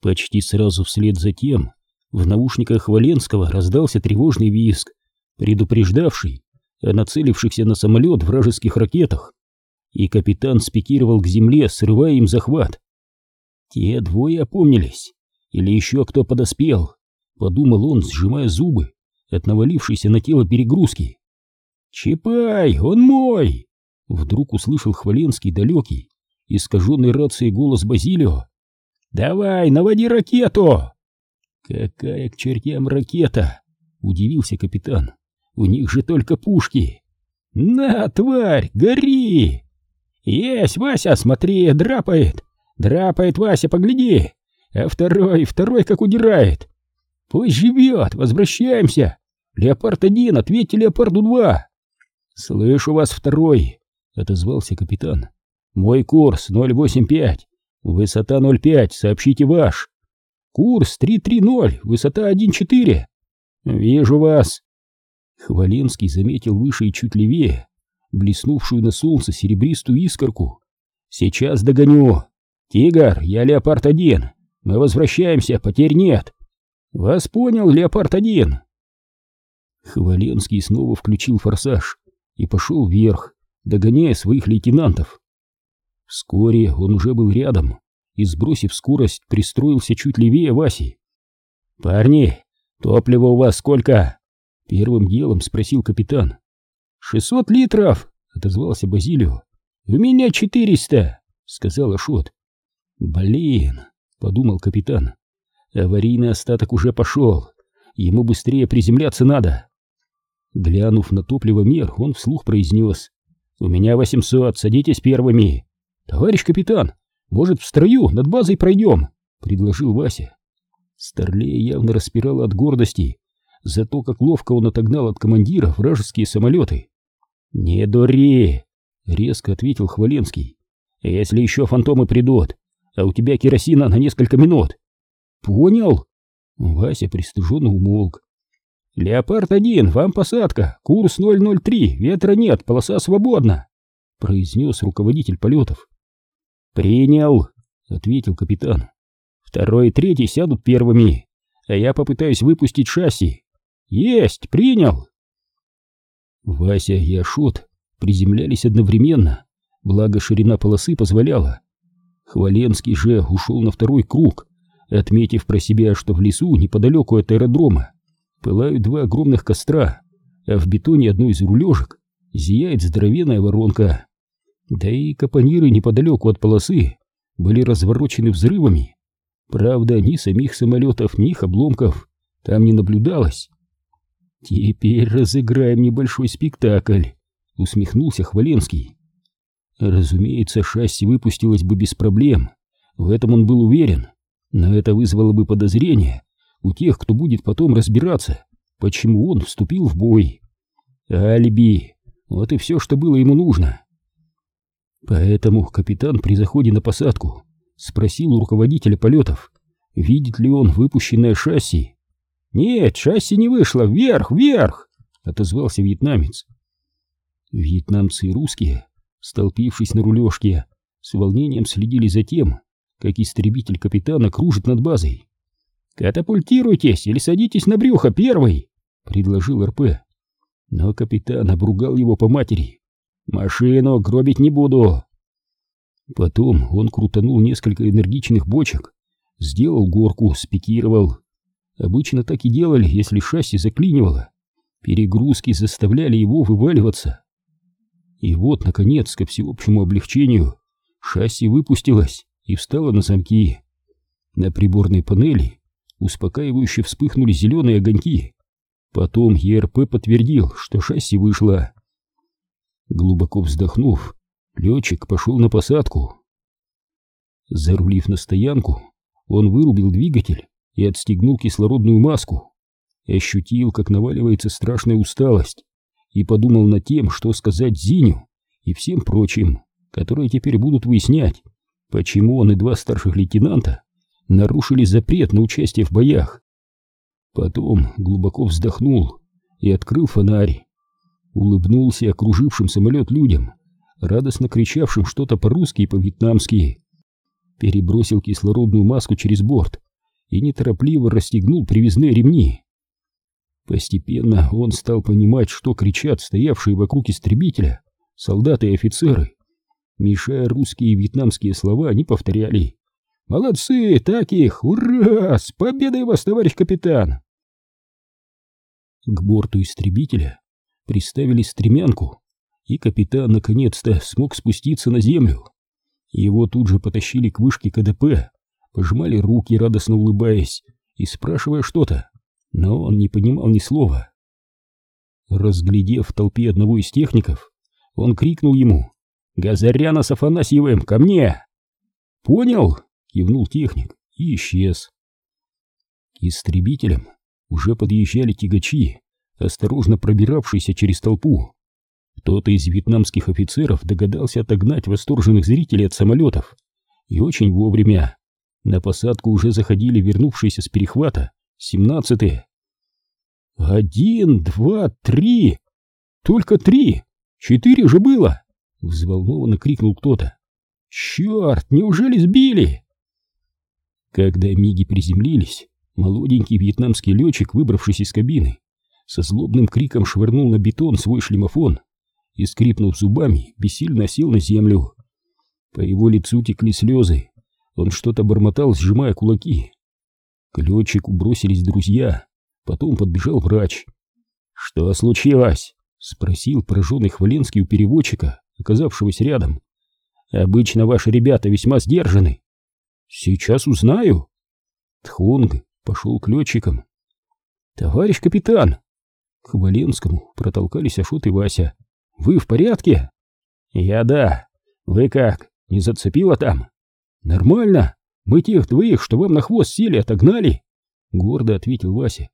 Почти сразу вслед за тем в наушниках Валенского раздался тревожный визг, предупреждавший о нацелившихся на самолет вражеских ракетах, и капитан спикировал к земле, срывая им захват. Те двое опомнились, или еще кто подоспел, подумал он, сжимая зубы от навалившейся на тело перегрузки. «Чапай, он мой!» Вдруг услышал Хваленский далекий, искаженный рацией голос Базилио. «Давай, наводи ракету!» «Какая к чертям ракета?» — удивился капитан. «У них же только пушки!» «На, тварь, гори!» «Есть, Вася, смотри, драпает! Драпает, Вася, погляди! А второй, второй как удирает! Пусть живет, возвращаемся! Леопард-1, ответьте Леопарду-2!» «Слышу вас, второй!» — отозвался капитан. «Мой курс 085, высота 05, сообщите ваш!» «Курс 330, высота 1.4!» «Вижу вас!» Хваленский заметил выше и чуть левее блеснувшую на солнце серебристую искорку. «Сейчас догоню! Тигр, я Леопард-1! Мы возвращаемся, потерь нет!» «Вас понял, Леопард-1!» Хваленский снова включил форсаж и пошел вверх, догоняя своих лейтенантов. Вскоре он уже был рядом и, сбросив скорость, пристроился чуть левее Васи. «Парни, топлива у вас сколько?» Первым делом спросил капитан. «Шестьсот литров!» — отозвался Базилио. «У меня четыреста!» — сказал Ашот. «Блин!» — подумал капитан. «Аварийный остаток уже пошел. Ему быстрее приземляться надо!» Глянув на топливомер, он вслух произнес. «У меня восемьсот, садитесь первыми!» «Товарищ капитан, может, в строю над базой пройдем?» — предложил Вася. Старлей явно распирал от гордости за то, как ловко он отогнал от командира вражеские самолеты. «Не дури!» — резко ответил Хваленский. «Если еще фантомы придут, а у тебя керосина на несколько минут». «Понял?» Вася пристыженно умолк. «Леопард-1, вам посадка, курс 003, ветра нет, полоса свободна», — произнес руководитель полетов. «Принял», — ответил капитан. «Второй и третий сядут первыми, а я попытаюсь выпустить шасси. Есть, принял!» Вася и Ашот приземлялись одновременно, благо ширина полосы позволяла. Хваленский же ушел на второй круг, отметив про себя, что в лесу неподалеку от аэродрома пылают два огромных костра, а в бетоне одной из рулежек зияет здоровенная воронка. Да и капониры неподалеку от полосы были разворочены взрывами. Правда, ни самих самолетов, ни их обломков там не наблюдалось. «Теперь разыграем небольшой спектакль», — усмехнулся Хваленский. Разумеется, шасси выпустилось бы без проблем, в этом он был уверен, но это вызвало бы подозрение у тех, кто будет потом разбираться, почему он вступил в бой. Алиби, вот и все, что было ему нужно. Поэтому капитан при заходе на посадку спросил у руководителя полетов, видит ли он выпущенное шасси, «Нет, шасси не вышло! Вверх, вверх!» — отозвался вьетнамец. Вьетнамцы и русские, столпившись на рулежке, с волнением следили за тем, как истребитель капитана кружит над базой. «Катапультируйтесь или садитесь на брюхо первый!» — предложил РП. Но капитан обругал его по матери. «Машину гробить не буду!» Потом он крутанул несколько энергичных бочек, сделал горку, спикировал Обычно так и делали, если шасси заклинивало. Перегрузки заставляли его вываливаться. И вот, наконец, ко всеобщему облегчению, шасси выпустилось и встало на замки. На приборной панели успокаивающе вспыхнули зеленые огоньки. Потом ЕРП подтвердил, что шасси вышло. Глубоко вздохнув, летчик пошел на посадку. Зарулив на стоянку, он вырубил двигатель и отстегнул кислородную маску. Ощутил, как наваливается страшная усталость, и подумал над тем, что сказать Зиню и всем прочим, которые теперь будут выяснять, почему он и два старших лейтенанта нарушили запрет на участие в боях. Потом глубоко вздохнул и открыл фонарь. Улыбнулся окружившим самолет людям, радостно кричавшим что-то по-русски и по-вьетнамски. Перебросил кислородную маску через борт и неторопливо расстегнул привязные ремни. Постепенно он стал понимать, что кричат стоявшие вокруг истребителя солдаты и офицеры. Мешая русские и вьетнамские слова, они повторяли «Молодцы, так их! Ура! С победой вас, товарищ капитан!» К борту истребителя приставили стремянку, и капитан наконец-то смог спуститься на землю. Его тут же потащили к вышке КДП, пожимали руки, радостно улыбаясь и спрашивая что-то, но он не понимал ни слова. Разглядев в толпе одного из техников, он крикнул ему «Газаряна с Афанасьевым, ко мне!» «Понял!» — кивнул техник и исчез. К истребителям уже подъезжали тягачи, осторожно пробиравшиеся через толпу. Кто-то из вьетнамских офицеров догадался отогнать восторженных зрителей от самолетов. И очень вовремя. На посадку уже заходили вернувшиеся с перехвата семнадцатые. «Один, два, три! Только три! Четыре же было!» Взволнованно крикнул кто-то. «Черт, неужели сбили?» Когда миги приземлились, молоденький вьетнамский летчик, выбравшись из кабины, со злобным криком швырнул на бетон свой шлемофон и, скрипнув зубами, бессильно сел на землю. По его лицу текли слезы, он что-то бормотал, сжимая кулаки. К летчику бросились друзья, потом подбежал врач. «Что случилось?» — спросил пораженный Хваленский у переводчика, оказавшегося рядом. «Обычно ваши ребята весьма сдержаны». «Сейчас узнаю». Тхонг пошел к летчикам. «Товарищ капитан!» К Хваленскому протолкались Ашот и Вася. Вы в порядке? Я да. Вы как, не зацепило там? Нормально. Мы тех двоих, что вам на хвост сели, отогнали. Гордо ответил Вася.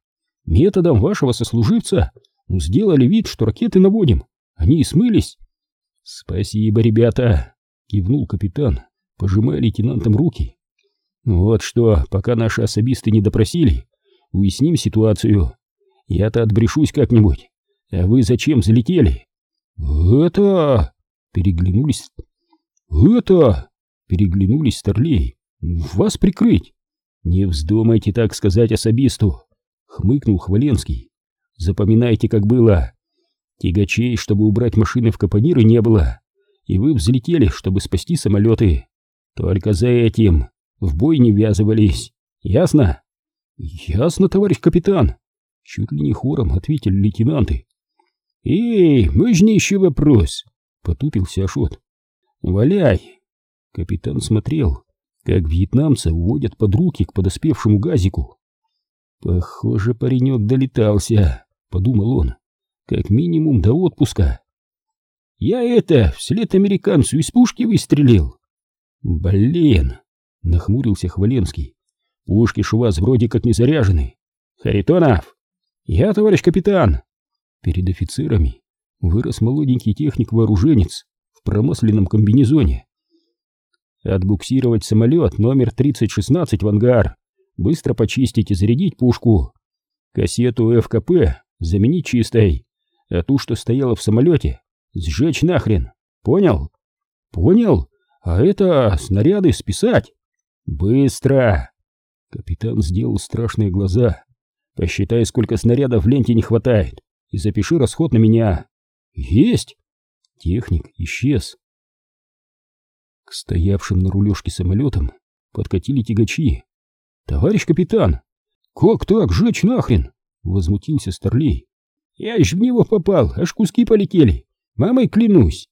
Методом вашего сослуживца сделали вид, что ракеты наводим. Они и смылись. Спасибо, ребята, кивнул капитан, пожимая лейтенантам руки. Вот что, пока наши особисты не допросили, уясним ситуацию. Я-то отбрешусь как-нибудь. А вы зачем залетели? «Это...» — переглянулись... «Это...» — переглянулись Старлей. «Вас прикрыть!» «Не вздумайте так сказать особисту!» — хмыкнул Хваленский. «Запоминайте, как было. Тягачей, чтобы убрать машины в капониры, не было. И вы взлетели, чтобы спасти самолеты. Только за этим в бой не ввязывались. Ясно?» «Ясно, товарищ капитан!» Чуть ли не хором ответили лейтенанты. «Эй, еще вопрос!» — потупился Ашот. «Валяй!» Капитан смотрел, как вьетнамца уводят под руки к подоспевшему газику. «Похоже, паренек долетался», — подумал он, — «как минимум до отпуска». «Я это, вслед американцу из пушки выстрелил». «Блин!» — нахмурился Хваленский. «Пушки ж у вас вроде как не заряжены. Харитонов!» «Я, товарищ капитан!» Перед офицерами вырос молоденький техник-вооруженец в промасленном комбинезоне. Отбуксировать самолет номер 3016 в ангар, быстро почистить и зарядить пушку. Кассету ФКП заменить чистой, а ту, что стояла в самолете, сжечь нахрен. Понял? Понял? А это снаряды списать. Быстро! Капитан сделал страшные глаза. Посчитай, сколько снарядов в ленте не хватает и запиши расход на меня. Есть! Техник исчез. К стоявшим на рулежке самолетам подкатили тягачи. «Товарищ капитан! Как так, жечь нахрен?» — возмутился Старлей. «Я ж в него попал, аж куски полетели. Мамой клянусь!»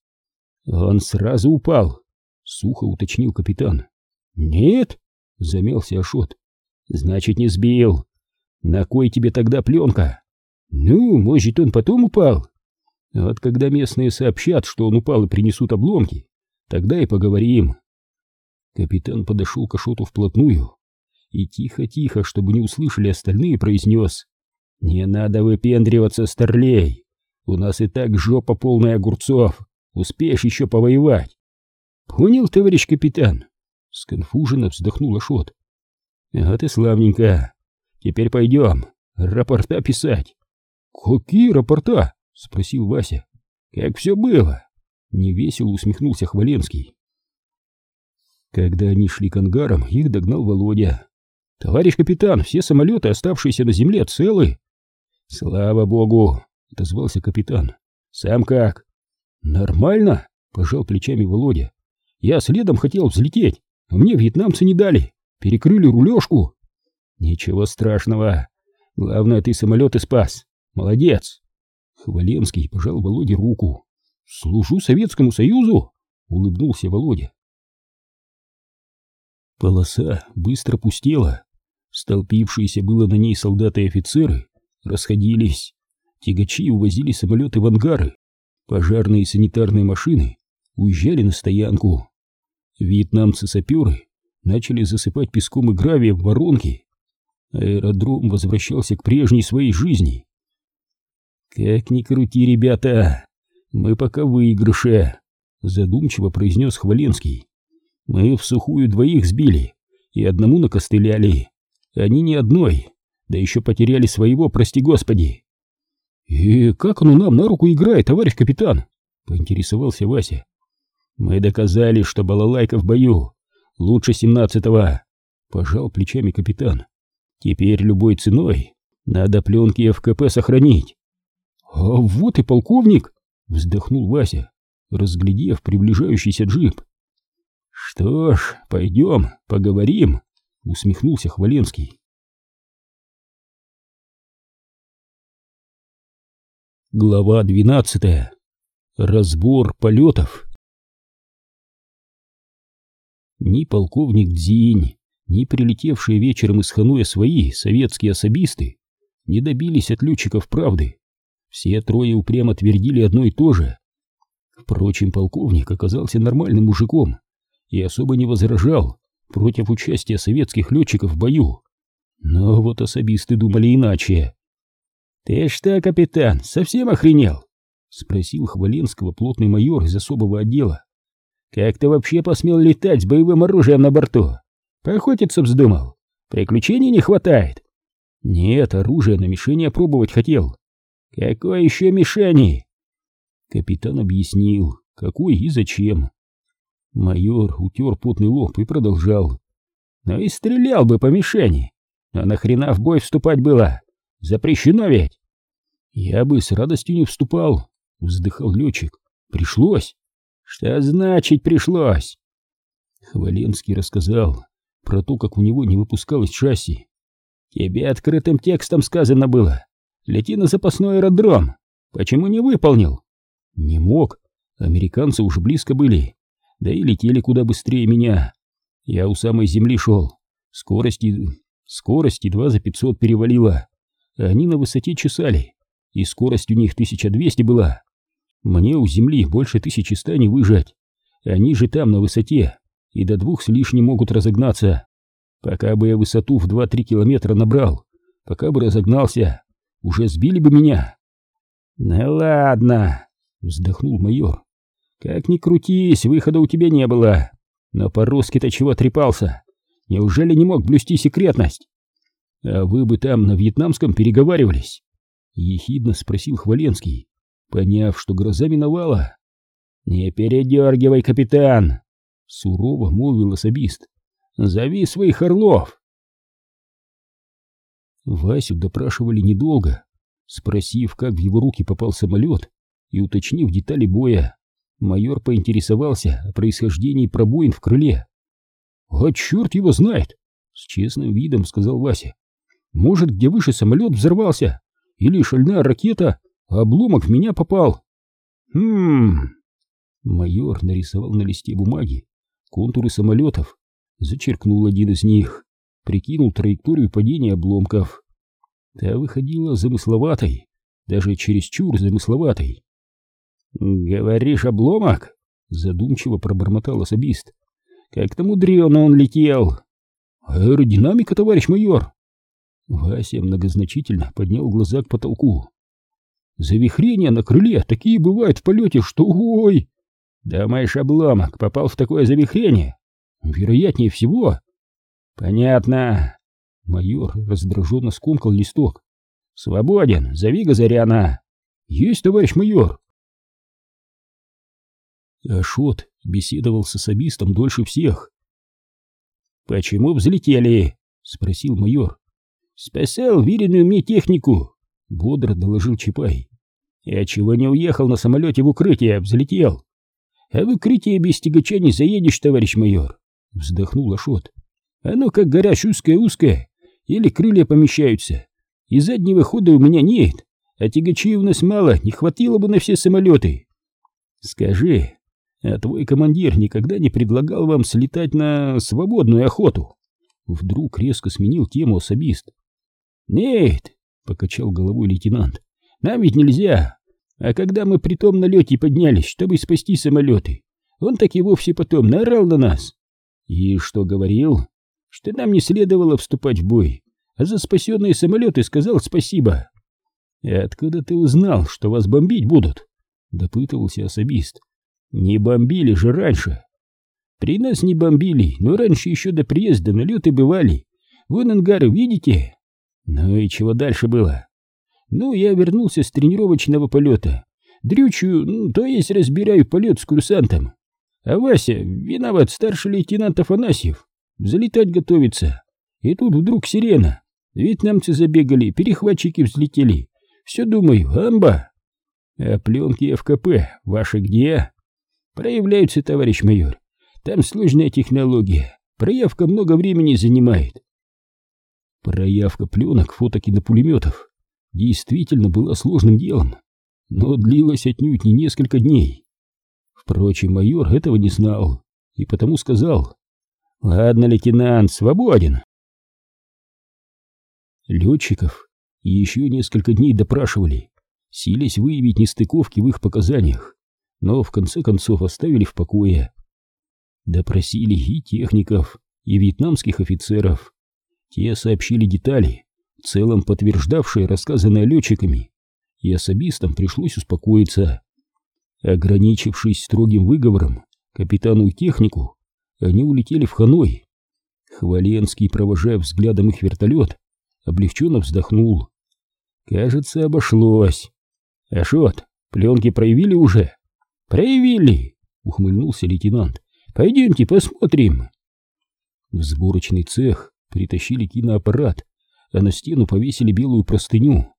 «Он сразу упал», — сухо уточнил капитан. «Нет?» — замялся Ашот. «Значит, не сбил. На кой тебе тогда пленка?» Ну, может, он потом упал. Вот когда местные сообщат, что он упал и принесут обломки, тогда и поговорим. Капитан подошел к Ашоту вплотную и тихо-тихо, чтобы не услышали остальные, произнес. «Не надо выпендриваться, старлей! У нас и так жопа полная огурцов, успеешь еще повоевать!» «Понял, товарищ капитан?» Сконфуженно вздохнул Ашот. «Вот и славненько. Теперь пойдем, рапорта писать. «Какие рапорта?» — спросил Вася. «Как все было?» — невесело усмехнулся Хваленский. Когда они шли к ангарам, их догнал Володя. Товарищ капитан, все самолеты, оставшиеся на земле, целы. Слава богу, отозвался капитан. Сам как? Нормально, пожал плечами Володя. Я следом хотел взлететь, но мне вьетнамцы не дали. Перекрыли рулежку. Ничего страшного. Главное, ты самолеты спас. Молодец. Хваленский пожал Володе руку. Служу Советскому Союзу, улыбнулся Володя. Полоса быстро пустела. Столпившиеся было на ней солдаты и офицеры расходились. Тягачи увозили самолеты в ангары. Пожарные и санитарные машины уезжали на стоянку. Вьетнамцы-саперы начали засыпать песком и гравием воронки. Аэродром возвращался к прежней своей жизни. «Как ни крути, ребята, мы пока в выигрыше», — задумчиво произнес Хваленский. «Мы в сухую двоих сбили и одному накостыляли. Они ни одной, да еще потеряли своего, прости господи». «И как оно нам на руку играет, товарищ капитан?» — поинтересовался Вася. «Мы доказали, что балалайка в бою лучше семнадцатого», — пожал плечами капитан. «Теперь любой ценой надо пленки ФКП сохранить». «А вот и полковник!» — вздохнул Вася, разглядев приближающийся джип. «Что ж, пойдем, поговорим», — усмехнулся Хваленский. Глава двенадцатая. Разбор полетов. Ни полковник Дзинь, ни прилетевшие вечером из Ханоя свои советские особисты не добились от летчиков правды. Все трое упрямо твердили одно и то же. Впрочем, полковник оказался нормальным мужиком и особо не возражал против участия советских летчиков в бою. Но вот особисты думали иначе. «Ты что, капитан, совсем охренел?» — спросил Хваленского плотный майор из особого отдела. «Как ты вообще посмел летать с боевым оружием на борту? Поохотиться вздумал? Приключений не хватает?» «Нет, оружие на мишени опробовать хотел». «Какой еще мишени?» Капитан объяснил, какой и зачем. Майор утер потный лоб и продолжал. «Ну и стрелял бы по мишени. А нахрена в бой вступать было? Запрещено ведь!» «Я бы с радостью не вступал», — вздыхал летчик. «Пришлось». «Что значит пришлось?» Хваленский рассказал про то, как у него не выпускалось шасси. «Тебе открытым текстом сказано было. Лети на запасной аэродром. Почему не выполнил?» «Не мог. Американцы уже близко были. Да и летели куда быстрее меня. Я у самой земли шел. Скорости... Скорость едва за пятьсот перевалила они на высоте чесали, и скорость у них 1200 была. Мне у земли больше 1100 не выжать, они же там на высоте, и до двух с лишним могут разогнаться. Пока бы я высоту в 2-3 километра набрал, пока бы разогнался, уже сбили бы меня. Ну ладно, вздохнул майор. Как ни крутись, выхода у тебя не было. Но по-русски-то чего трепался? Неужели не мог блюсти секретность? «А вы бы там на вьетнамском переговаривались?» — ехидно спросил Хваленский, поняв, что гроза миновала. «Не передергивай, капитан!» — сурово молвил особист. «Зови своих орлов!» Васю допрашивали недолго, спросив, как в его руки попал самолет, и уточнив детали боя, майор поинтересовался о происхождении пробоин в крыле. «А черт его знает!» — с честным видом сказал Вася. Может, где выше самолет взорвался, или шальная ракета, а обломок в меня попал. Хм. Майор нарисовал на листе бумаги контуры самолетов, зачеркнул один из них, прикинул траекторию падения обломков. Та выходила замысловатой, даже чересчур замысловатой. «Говоришь, обломок?» — задумчиво пробормотал особист. «Как-то мудрено он летел». «Аэродинамика, товарищ майор!» Вася многозначительно поднял глаза к потолку. Завихрения на крыле такие бывают в полете, что ой! Думаешь, обломок попал в такое завихрение? Вероятнее всего. Понятно. Майор раздраженно скомкал листок. Свободен, зови Газаряна. Есть, товарищ майор. Ашот беседовал с особистом дольше всех. Почему взлетели? спросил майор. «Спасал веренную мне технику», — бодро доложил Чапай. «Я чего не уехал на самолете в укрытие, взлетел?» «А в укрытие без тягача не заедешь, товарищ майор», — вздохнул Ашот. «Оно как гараж узкое-узкое, или крылья помещаются, и заднего хода у меня нет, а тягачей у нас мало, не хватило бы на все самолеты». «Скажи, а твой командир никогда не предлагал вам слетать на свободную охоту?» Вдруг резко сменил тему особист. «Нет», — покачал головой лейтенант, — «нам ведь нельзя. А когда мы при том налете поднялись, чтобы спасти самолеты, он так и вовсе потом наорал на нас. И что говорил? Что нам не следовало вступать в бой, а за спасенные самолеты сказал спасибо. И откуда ты узнал, что вас бомбить будут? Допытывался особист. Не бомбили же раньше. При нас не бомбили, но раньше еще до приезда налеты бывали. Вон ангары, видите? Ну и чего дальше было? Ну, я вернулся с тренировочного полета. Дрючу, ну, то есть разбираю полет с курсантом. А Вася, виноват старший лейтенант Афанасьев, взлетать готовится. И тут вдруг сирена. Вьетнамцы забегали, перехватчики взлетели. Все думаю, амба. А пленки ФКП ваши где? Проявляются, товарищ майор. Там сложная технология. Проявка много времени занимает. Проявка пленок, фоток и на пулеметов действительно была сложным делом, но длилась отнюдь не несколько дней. Впрочем, майор этого не знал и потому сказал «Ладно, лейтенант, свободен». Летчиков еще несколько дней допрашивали, сились выявить нестыковки в их показаниях, но в конце концов оставили в покое. Допросили и техников, и вьетнамских офицеров. Те сообщили детали, целом подтверждавшие рассказанное летчиками, и особистам пришлось успокоиться. Ограничившись строгим выговором капитану и технику, они улетели в Ханой. Хваленский, провожая взглядом их вертолет, облегченно вздохнул. Кажется, обошлось. Ашот, пленки проявили уже? Проявили, ухмыльнулся лейтенант. Пойдемте посмотрим. В сборочный цех притащили киноаппарат, а на стену повесили белую простыню.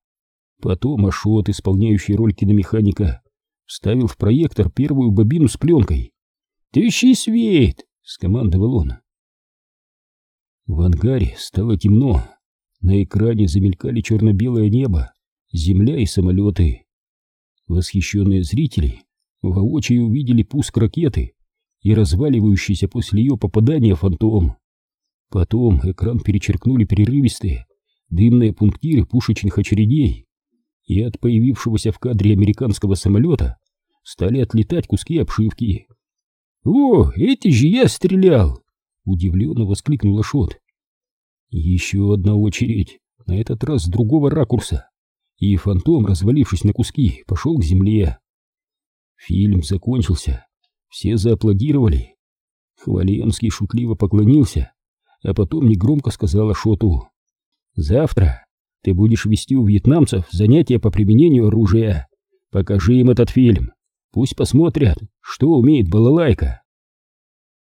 Потом Ашот, исполняющий роль киномеханика, вставил в проектор первую бобину с пленкой. «Тыщи свет!» — скомандовал он. В ангаре стало темно. На экране замелькали черно-белое небо, земля и самолеты. Восхищенные зрители воочию увидели пуск ракеты и разваливающийся после ее попадания фантом. Потом экран перечеркнули прерывистые дымные пунктиры пушечных очередей, и от появившегося в кадре американского самолета стали отлетать куски обшивки. «О, эти же я стрелял!» — удивленно воскликнула Шот. Еще одна очередь, на этот раз с другого ракурса, и фантом, развалившись на куски, пошел к земле. Фильм закончился, все зааплодировали. Хваленский шутливо поклонился, а потом негромко сказал Ашоту. «Завтра ты будешь вести у вьетнамцев занятия по применению оружия. Покажи им этот фильм. Пусть посмотрят, что умеет балалайка».